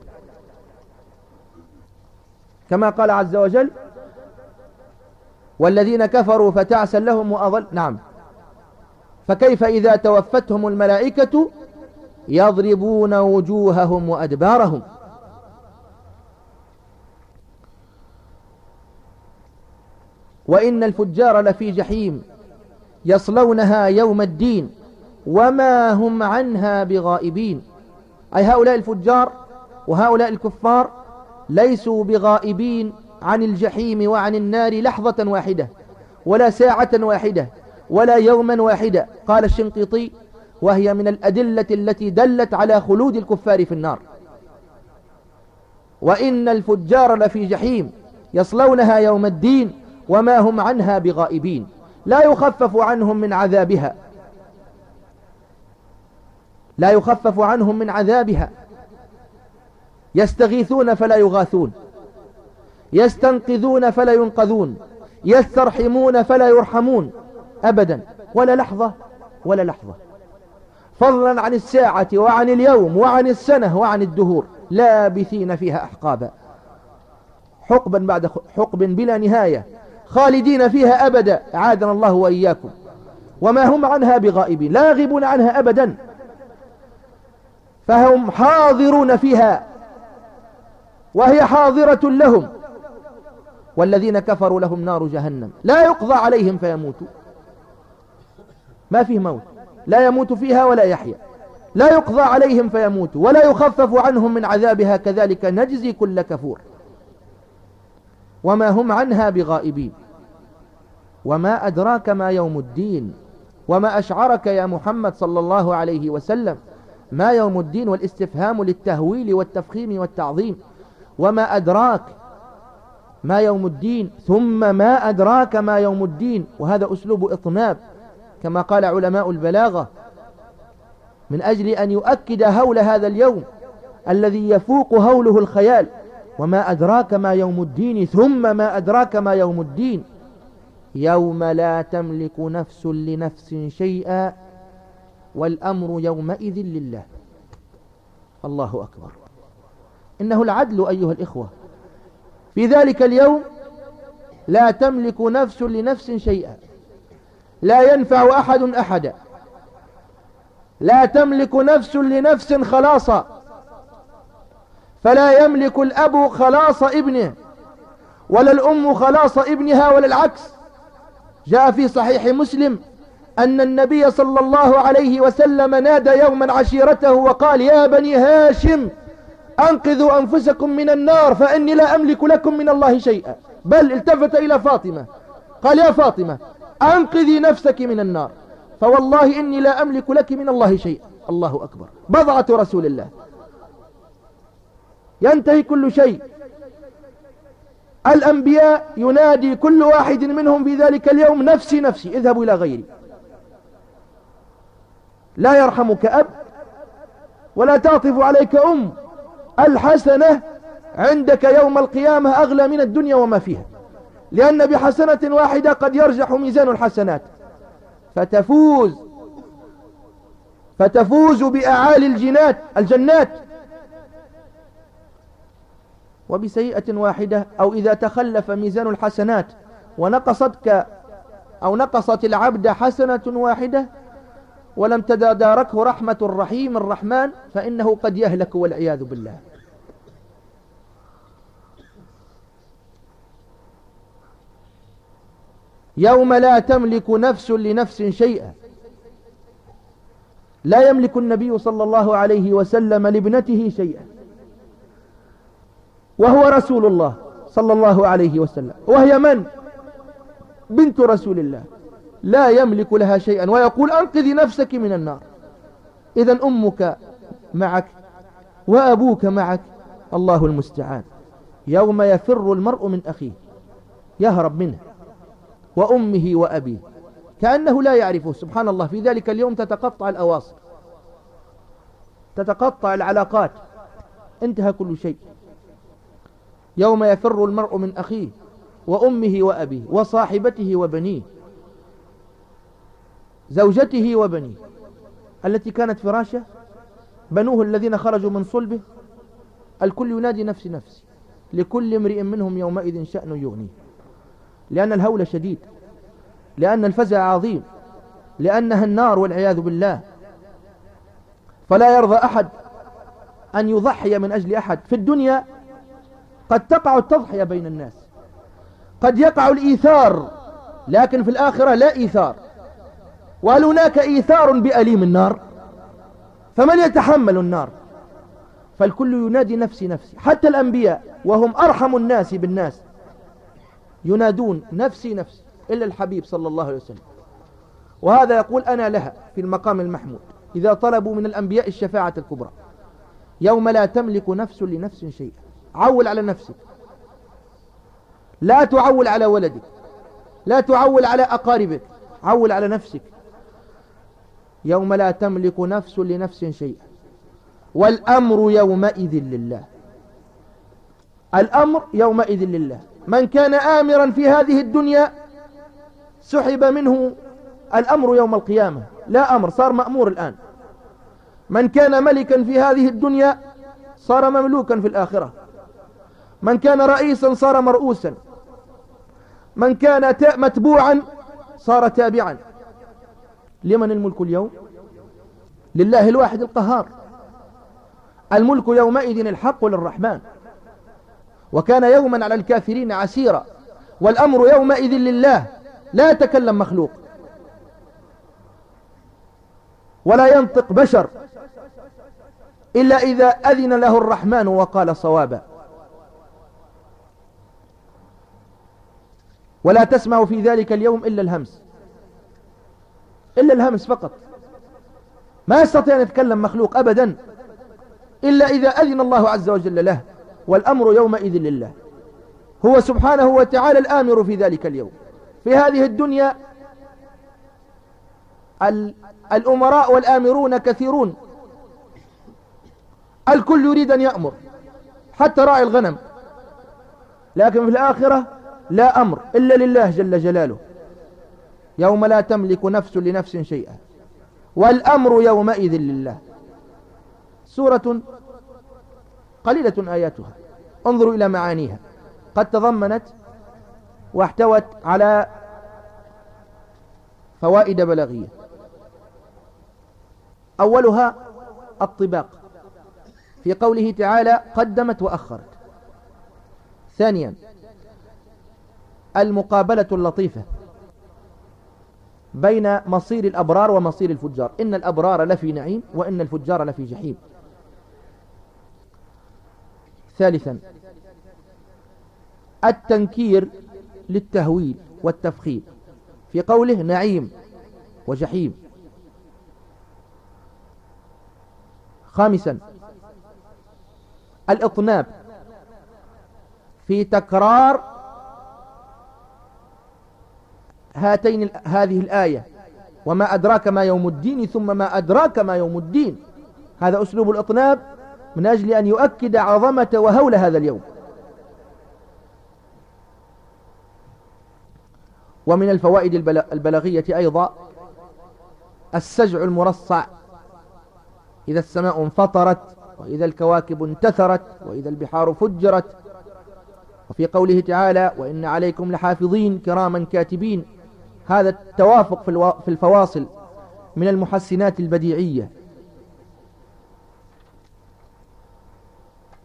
كما قال عز وجل والذين كفروا فتعسا لهم وأضل. نعم. فكيف إذا توفتهم الملائكة يضربون وجوههم وأدبارهم؟ وإن الفجار لفي جحيم يصلونها يوم الدين وما هم عنها بغائبين. أي هؤلاء الفجار وهؤلاء الكفار ليسوا بغائبين عن الجحيم وعن النار لحظة واحدة ولا ساعة واحدة ولا يوما واحدة قال الشنقيطي وهي من الأدلة التي دلت على خلود الكفار في النار. وإن الفجار لفي جحيم يصلونها يوم الدين وما هم عنها بغائبين. لا يخفف عنهم من عذابها. لا يخفف عنهم من عذابها. يستغيثون فلا يغاثون. يستنقذون فلا ينقذون يسترحمون فلا يرحمون أبدا ولا لحظة ولا لحظة. فضلا عن الساعة وعن اليوم وعن السنة وعن الدهور لابثين فيها أحقابا. حقبا بعد حقب بلا نهاية خالدين فيها أبدا. عادنا الله وإياكم. وما هم عنها بغائبين لا يغيبون عنها أبدا. فهم حاضرون فيها وهي حاضرة لهم. والذين كفروا لهم نار جهنم. لا يقضى عليهم فيموتوا. ما فيه موت. لا يموت فيها ولا يحيا. لا يقضى عليهم فيموتوا. ولا يخفف عنهم من عذابها. كذلك نجزي كل كفور. وما هم عنها بغائبين. وما أدراك ما يوم الدين. وما أشعرك يا محمد صلى الله عليه وسلم. ما يوم الدين. والاستفهام للتهويل والتفخيم والتعظيم. وما أدراك ما يوم الدين ثم ما أدراك ما يوم الدين وهذا أسلوب إطناب كما قال علماء البلاغة من أجل أن يؤكد هول هذا اليوم الذي يفوق هوله الخيال وما أدراك ما يوم الدين ثم ما أدراك ما يوم الدين. يوم لا تملك نفس لنفس شيئا والأمر يومئذ لله. الله أكبر. إنه العدل أيها الإخوة في ذلك اليوم لا تملك نفس لنفس شيئا. لا ينفع أحد أحدا. لا تملك نفس لنفس خلاصا. فلا يملك الأب خلاص ابنه ولا الأم خلاص ابنها ولا العكس. جاء في صحيح مسلم أن النبي صلى الله عليه وسلم نادى يوما عشيرته وقال يا بني هاشم أنقذوا أنفسكم من النار فإني لا أملك لكم من الله شيئا. بل التفت إلى فاطمة. قال يا فاطمة أنقذي نفسك من النار. فوالله إني لا أملك لك من الله شيئا. الله أكبر. بضعة رسول الله. ينتهي كل شيء. الأنبياء ينادي كل واحد منهم في ذلك اليوم نفسي نفسي اذهبوا إلى غيري. لا يرحمك أب ولا تعطف عليك أم. الحسنة عندك يوم القيامة أغلى من الدنيا وما فيها. لأن بحسنة واحدة قد يرجح ميزان الحسنات. فتفوز. فتفوز بأعالي الجنات الجنات. وبسيئة واحدة أو إذا تخلف ميزان الحسنات ونقصتك أو نقصت العبد حسنة واحدة ولم تداركه رحمة الرحيم الرحمن فإنه قد يهلك والعياذ بالله. يوم لا تملك نفس لنفس شيئا. لا يملك النبي صلى الله عليه وسلم لابنته شيئا. وهو رسول الله صلى الله عليه وسلم. وهي من؟ بنت رسول الله. لا يملك لها شيئا. ويقول أنقذي نفسك من النار. إذا أمك معك وأبوك معك. الله المستعان. يوم يفر المرء من أخيه. يهرب منه. وأمه وأبيه. كأنه لا يعرفه. سبحان الله. في ذلك اليوم تتقطع الأواصر. تتقطع العلاقات. انتهى كل شيء. يوم يفر المرء من أخيه وأمه وأبيه وصاحبته وبنيه. زوجته وبنيه. التي كانت فراشة بنوه الذين خرجوا من صلبه. الكل ينادي نفسي نفسي. لكل امرئ منهم يومئذ شأن يغنيه. لأن الهول شديد. لأن الفزع عظيم. لأنها النار والعياذ بالله. فلا يرضى أحد أن يضحي من أجل أحد. في الدنيا قد تقع التضحية بين الناس. قد يقع الإيثار. لكن في الآخرة لا إيثار. وهل هناك إيثار بأليم النار؟ فمن يتحمل النار؟ فالكل ينادي نفسي نفسي حتى الأنبياء وهم أرحم الناس بالناس. ينادون نفسي نفسي إلا الحبيب صلى الله عليه وسلم. وهذا يقول أنا لها في المقام المحمود إذا طلبوا من الأنبياء الشفاعة الكبرى. يوم لا تملك نفس لنفس شيئا. عول على نفسك. لا تعول على ولدك. لا تعول على أقاربك. عول على نفسك. يوم لا تملك نفس لنفس شيئا. والأمر يومئذ لله. الأمر يومئذ لله. من كان آمرا في هذه الدنيا سحب منه الأمر يوم القيامة. لا أمر صار مأمور الآن. من كان ملكا في هذه الدنيا صار مملوكا في الآخرة. من كان رئيسا صار مرؤوسا. من كان متبوعا صار تابعا. لمن الملك اليوم؟ لله الواحد القهار. الملك يومئذ الحق للرحمن. وكان يوما على الكافرين عسيرا. والأمر يومئذ لله. لا يتكلم مخلوق. ولا ينطق بشر. إلا إذا أذن له الرحمن وقال صوابا. ولا تسمع في ذلك اليوم إلا الهمس. إلا الهمس فقط. ما يستطيع أن يتكلم مخلوق أبدا إلا إذا أذن الله عز وجل له والأمر يومئذ لله. هو سبحانه وتعالى الآمر في ذلك اليوم. في هذه الدنيا الأمراء والآمرون كثيرون. الكل يريد أن يأمر حتى راعي الغنم. لكن في الآخرة لا أمر إلا لله جل جلاله. يوم لا تملك نفس لنفس شيئا. والأمر يومئذ لله. سورة قليلة آياتها. انظروا إلى معانيها. قد تضمنت واحتوت على فوائد بلاغية. أولها الطباق. في قوله تعالى قدمت وأخرت. ثانيا المقابلة اللطيفة. بين مصير الأبرار ومصير الفجار. إن الأبرار لفي نعيم وإن الفجار لفي جحيم. ثالثا التنكير للتهويل والتفخيم. في قوله نعيم وجحيم. خامسا الإطناب في تكرار هاتين هذه الآية. وما أدراك ما يوم الدين ثم ما أدراك ما يوم الدين. هذا أسلوب الإطناب من أجل أن يؤكد عظمة وهول هذا اليوم. ومن الفوائد البلاغية أيضا السجع المرصع. إذا السماء انفطرت وإذا الكواكب انتثرت وإذا البحار فجرت. وفي قوله تعالى وإن عليكم لحافظين كراما كاتبين هذا التوافق في الفواصل من المحسنات البديعية.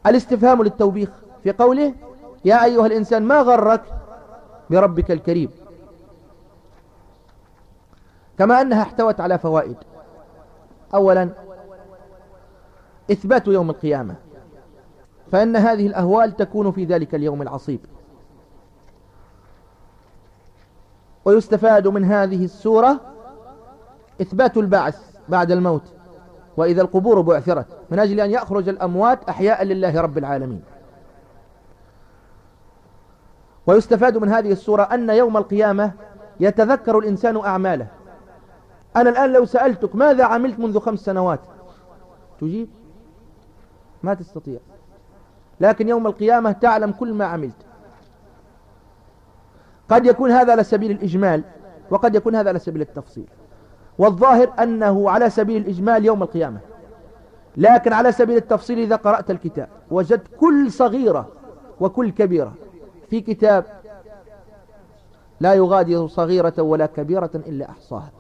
الاستفهام للتوبيخ في قوله يا أيها الإنسان ما غرك بربك الكريم؟ كما أنها احتوت على فوائد. أولا إثبات يوم القيامة فإن هذه الأهوال تكون في ذلك اليوم العصيب. ويستفاد من هذه السورة إثبات البعث بعد الموت وإذا القبور بعثرت من أجل أن يخرج الأموات أحياء لله رب العالمين. ويستفاد من هذه السورة أن يوم القيامة يتذكر الإنسان أعماله. أنا الآن لو سألتك ماذا عملت منذ خمس سنوات؟ تجيب؟ ما تستطيع. لكن يوم القيامة تعلم كل ما عملت. قد يكون هذا على سبيل الإجمال وقد يكون هذا على سبيل التفصيل. والظاهر أنه على سبيل الإجمال يوم القيامة. لكن على سبيل التفصيل إذا قرأت الكتاب وجدت كل صغيرة وكل كبيرة في كتاب لا يغادر صغيرة ولا كبيرة إلا أحصاها.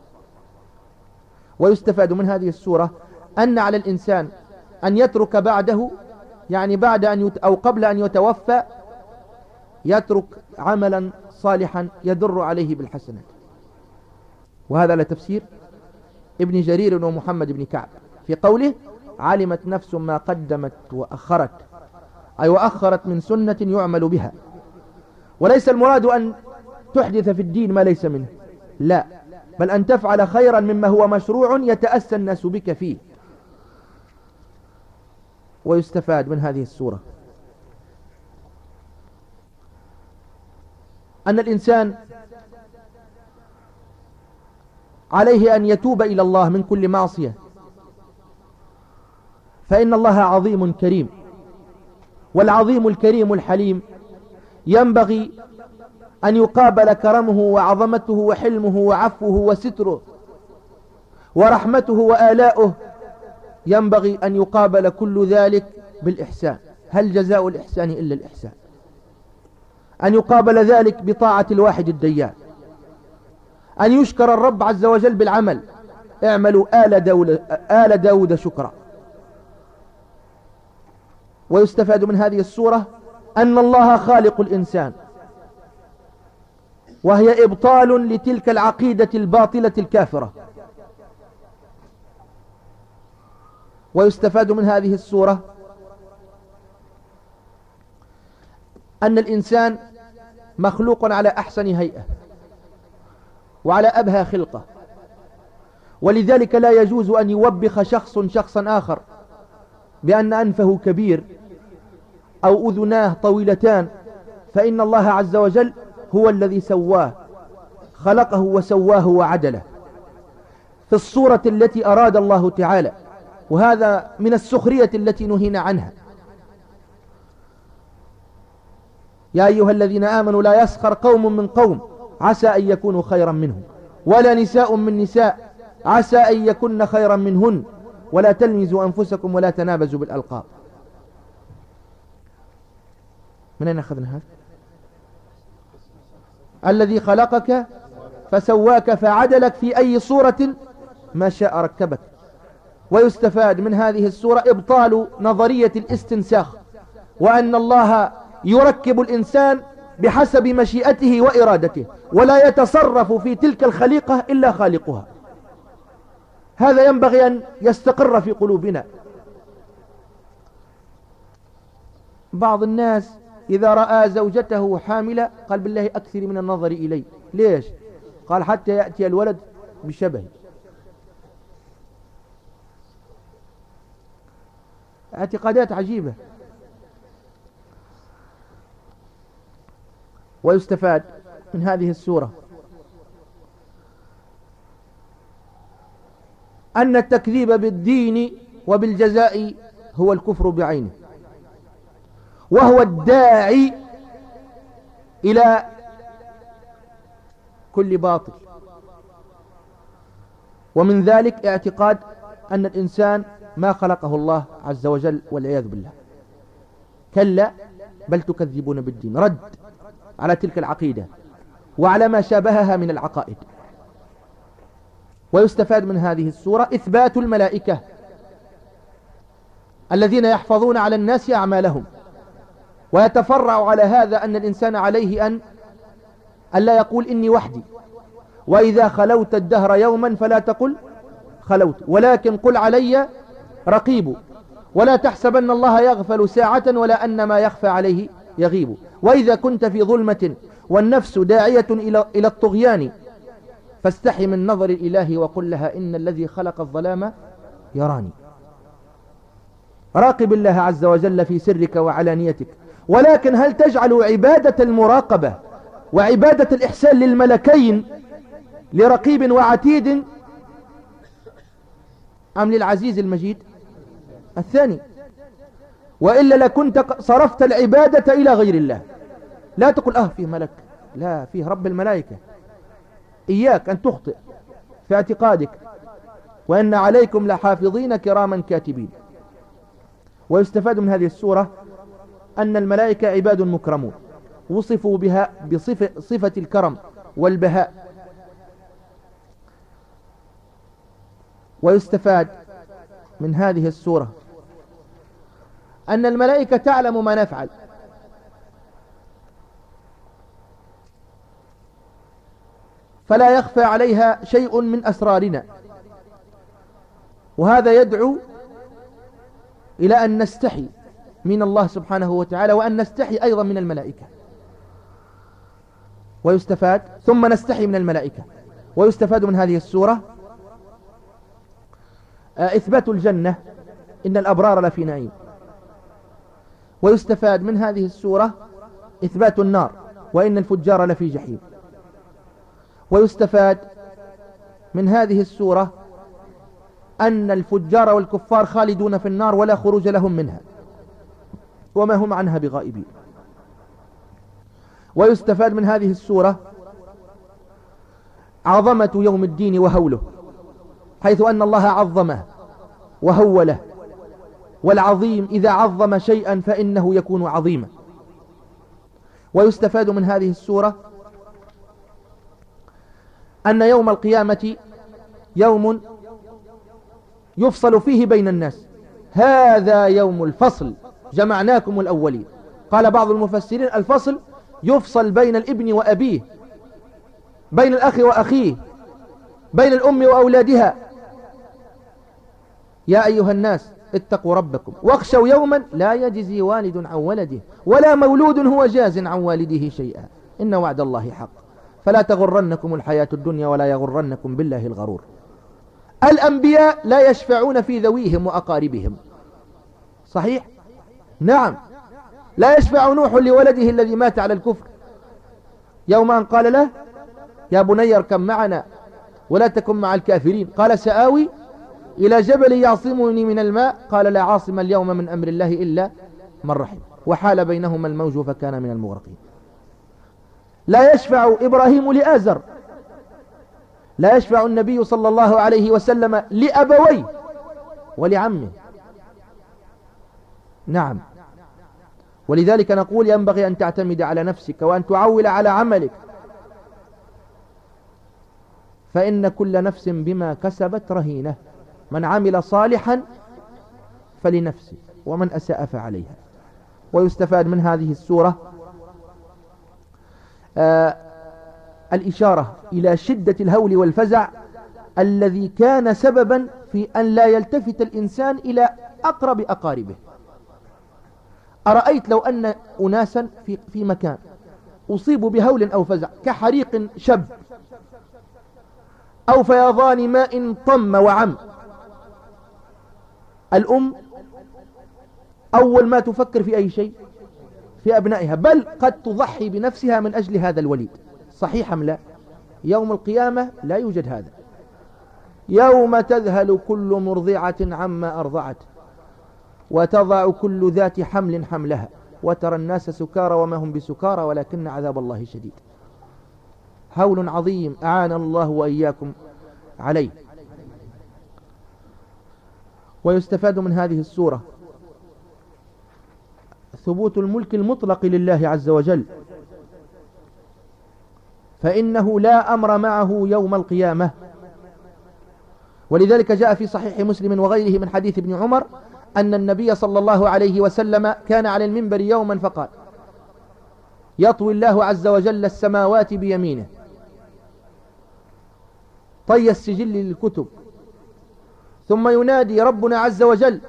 ويستفاد من هذه السورة أن على الإنسان أن يترك بعده يعني بعد أن يت أو قبل أن يتوفى يترك عملا صالحا يدر عليه بالحسنات. وهذا لتفسير ابن جرير ومحمد بن كعب. في قوله علمت نفس ما قدمت وأخرت. أي وأخرت من سنة يعمل بها. وليس المراد أن تحدث في الدين ما ليس منه. لا. بل أن تفعل خيرا مما هو مشروع يتأسى الناس بك فيه. ويستفاد من هذه السورة. أن الإنسان عليه أن يتوب إلى الله من كل معصية. فإن الله عظيم كريم. والعظيم الكريم الحليم. ينبغي أن يقابل كرمه وعظمته وحلمه وعفوه وستره ورحمته وآلاؤه ينبغي أن يقابل كل ذلك بالإحسان. هل جزاء الإحسان إلا الإحسان؟ أن يقابل ذلك بطاعة الواحد الديان. أن يشكر الرب عز وجل بالعمل. اعملوا آل داود, آل داود شكرا. ويستفاد من هذه السورة أن الله خالق الإنسان. وهي إبطال لتلك العقيدة الباطلة الكافرة. ويستفاد من هذه السورة أن الإنسان مخلوق على أحسن هيئة وعلى أبهى خلقة. ولذلك لا يجوز أن يوبخ شخص شخصا آخر بأن أنفه كبير أو أذناه طويلتان فإن الله عز وجل هو الذي سواه خلقه وسواه وعدله. في الصورة التي أراد الله تعالى وهذا من السخرية التي نهينا عنها. يا أيها الذين آمنوا لا يسخر قوم من قوم. عسى أن يكونوا خيرا منهم. ولا نساء من نساء. عسى أن يكن خيرا منهن. ولا تلمزوا أنفسكم ولا تنابزوا بالألقاب. من أين أخذنا هذا؟ الذي خلقك فسواك فعدلك في أي صورة ما شاء ركبك. ويستفاد من هذه السورة إبطال نظرية الاستنساخ. وأن الله يركب الإنسان بحسب مشيئته وإرادته ولا يتصرف في تلك الخليقة إلا خالقها. هذا ينبغي أن يستقر في قلوبنا. بعض الناس إذا رأى زوجته حاملة قال بالله أكثر من النظر إلي. ليش؟ قال حتى يأتي الولد بشبه. اعتقادات عجيبة. ويستفاد من هذه السورة. أن التكذيب بالدين وبالجزاء هو الكفر بعينه وهو الداعي إلى كل باطل. ومن ذلك اعتقاد أن الإنسان ما خلقه الله عز وجل والعياذ بالله. كلا بل تكذبون بالدين. رد. على تلك العقيدة وعلى ما شابهها من العقائد. ويستفاد من هذه السورة إثبات الملائكة الذين يحفظون على الناس أعمالهم. ويتفرع على هذا أن الإنسان عليه أن ألا يقول إني وحدي. وإذا خلوت الدهر يوما فلا تقل خلوت ولكن قل علي رقيب. ولا تحسبن الله يغفل ساعة ولا أن ما يخفى عليه يغيب. وإذا كنت في ظلمة والنفس داعية إلى الطغيان فاستحي من نظر الإله وقل لها إن الذي خلق الظلام يراني. راقب الله عز وجل في سرك وعلانيتك. ولكن هل تجعل عبادة المراقبة وعبادة الإحسان للملكين لرقيب وعتيد أم للعزيز المجيد الثاني؟ وإلا لكنت صرفت العبادة إلى غير الله. لا تقول أه فيه ملك. لا فيه رب الملائكة. إياك أن تخطئ في اعتقادك وأن عليكم لحافظين كراما كاتبين. ويستفاد من هذه السورة أن الملائكة عباد مكرمون. وصفوا بها بصفة صفة الكرم والبهاء. ويستفاد من هذه السورة أن الملائكة تعلم ما نفعل. فلا يخفى عليها شيء من أسرارنا. وهذا يدعو إلى أن نستحي من الله سبحانه وتعالى وأن نستحي أيضا من الملائكة. ويستفاد ثم نستحي من الملائكة. ويستفاد من هذه السورة. آه، إثبات الجنة إن الأبرار لفي نعيم. ويستفاد من هذه السورة إثبات النار وإن الفجار لفي جحيم. ويستفاد من هذه السورة أن الفجار والكفار خالدون في النار ولا خروج لهم منها وما هم عنها بغائبين. ويستفاد من هذه السورة عظمة يوم الدين وهوله حيث أن الله عظمه وهوله والعظيم إذا عظم شيئا فإنه يكون عظيما. ويستفاد من هذه السورة أن يوم القيامة يوم يفصل فيه بين الناس. هذا يوم الفصل جمعناكم الأولين. قال بعض المفسرين الفصل يفصل بين الابن وأبيه بين الأخ وأخيه بين الأم وأولادها. يا أيها الناس اتقوا ربكم. واخشوا يوما لا يجزي والد عن ولده ولا مولود هو جاز عن والده شيئا. إن وعد الله حق. فلا تغرنكم الحياة الدنيا ولا يغرنكم بالله الغرور. الأنبياء لا يشفعون في ذويهم وأقاربهم. صحيح؟ نعم. لا يشفع نوح لولده الذي مات على الكفر. يوم أن قال له يا بني اركب معنا ولا تكن مع الكافرين. قال سآوي إلى جبل يعصمني من الماء؟ قال لا عاصم اليوم من أمر الله إلا من رحم. وحال بينهما الموج فكان من المغرقين. لا يشفع إبراهيم لآزر. لا يشفع النبي صلى الله عليه وسلم لأبويه ولعمه. نعم. ولذلك نقول ينبغي أن تعتمد على نفسك وأن تعول على عملك. فإن كل نفس بما كسبت رهينة. من عمل صالحا فلنفسه ومن أساء فعليها. ويستفاد من هذه السورة آه الإشارة إلى شدة الهول والفزع الذي كان سببا في أن لا يلتفت الإنسان إلى أقرب أقاربه. أرأيت لو أن أناسا في, في مكان أصيبوا بهول أو فزع كحريق شب أو فيضان ماء طم وعم الأم أول ما تفكر في أي شيء في أبنائها بل قد تضحي بنفسها من أجل هذا الوليد. صحيح أم لا؟ يوم القيامة لا يوجد هذا. يوم تذهل كل مرضعة عما أرضعت وتضع كل ذات حمل حملها وترى الناس سكارى وما هم بسكارى ولكن عذاب الله شديد. هول عظيم أعان الله وإياكم عليه. ويستفاد من هذه السورة ثبوت الملك المطلق لله عز وجل. فإنه لا أمر معه يوم القيامة. ولذلك جاء في صحيح مسلم وغيره من حديث ابن عمر أن النبي صلى الله عليه وسلم كان على المنبر يوما فقال يطوي الله عز وجل السماوات بيمينه. طي السجل للكتب. ثم ينادي ربنا عز وجل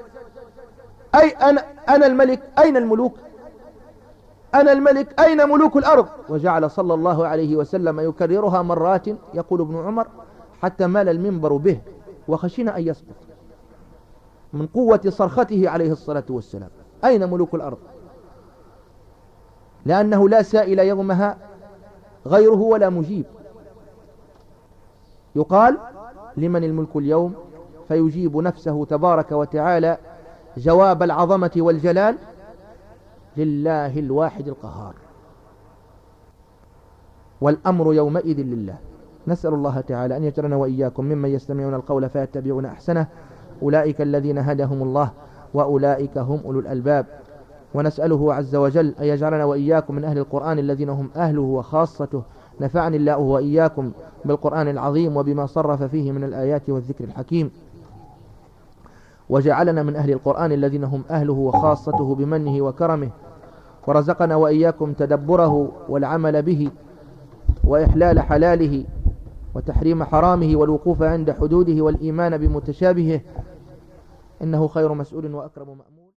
أي أنا, أنا الملك أين الملوك؟ أنا الملك أين ملوك الأرض؟ وجعل صلى الله عليه وسلم يكررها مرات يقول ابن عمر حتى مال المنبر به وخشينا أن يسقط. من قوة صرخته عليه الصلاة والسلام أين ملوك الأرض؟ لأنه لا سائل يومها غيره ولا مجيب. يقال لمن الملك اليوم؟ فيجيب نفسه تبارك وتعالى جواب العظمة والجلال لله الواحد القهار. والأمر يومئذ لله. نسأل الله تعالى أن يجعلنا وإياكم ممن يستمعون القول فيتبعون أحسنه. أولئك الذين هدهم الله وأولئك هم أولو الألباب. ونسأله عز وجل أن يجعلنا وإياكم من أهل القرآن الذين هم أهله وخاصته. نفعني الله وإياكم بالقرآن العظيم وبما صرف فيه من الآيات والذكر الحكيم. وجعلنا من أهل القرآن الذين هم أهله وخاصته بمنه وكرمه ورزقنا وإياكم تدبره والعمل به وإحلال حلاله وتحريم حرامه والوقوف عند حدوده والإيمان بمتشابهه. إنه خير مسؤول وأكرم مأمون.